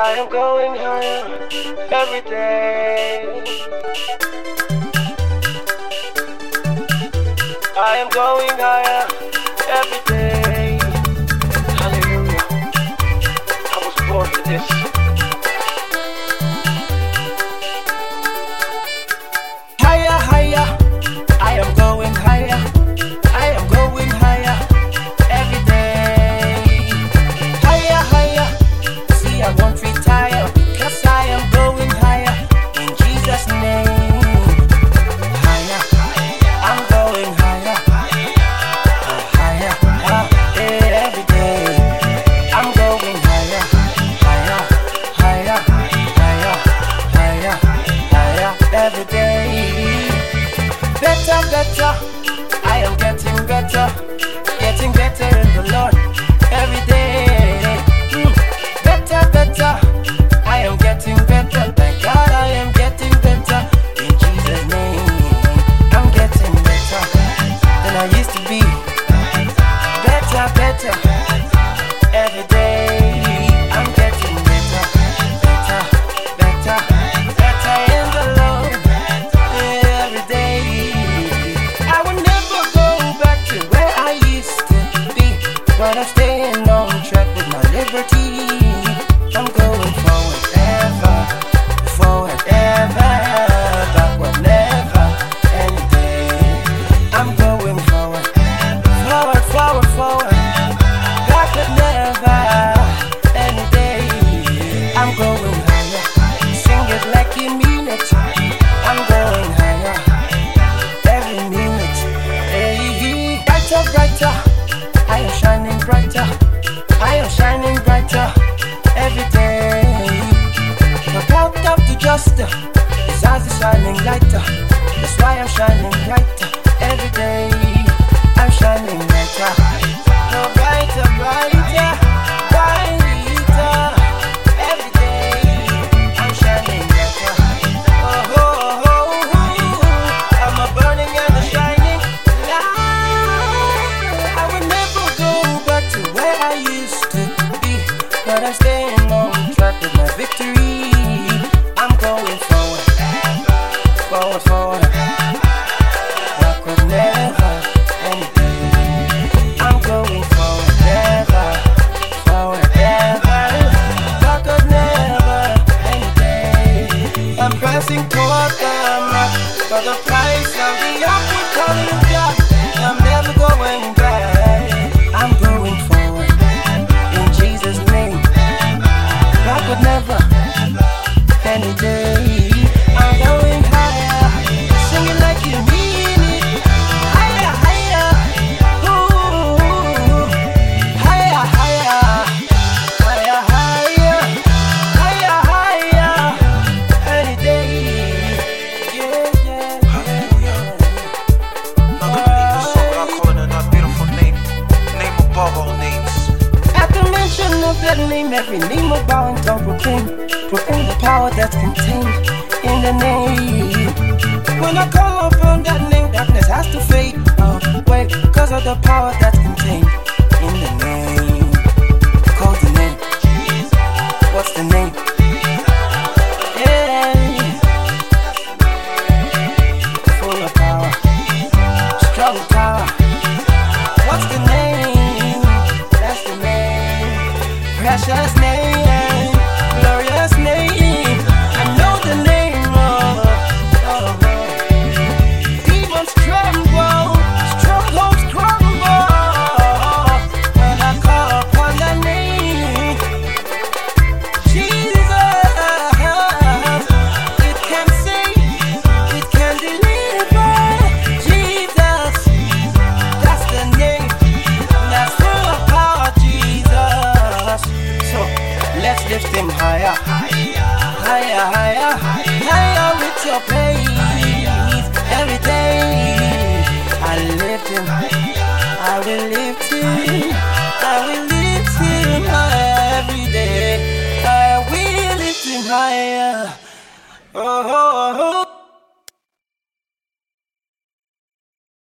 I am going higher every day. I am going higher every day. Hallelujah. I was born for this. better. I am getting better, getting better in the Lord every day. Mm. Better, better. I am getting better. Thank God I am getting better in Jesus' name. I'm getting better than I used to be. Better, better. Every minute, I'm going higher. Every minute, hey, brighter, brighter. I am shining brighter. I am shining brighter. Every day, the path of the just is as the shining lighter. That's why I'm shining brighter. staying on track with my victory. name, every name will bow and tremble, King. For in the power that's contained in the name. When I call upon that name, darkness has to fade uh, away because of the power that's precious name. lift you. I will lift you. I will lift you.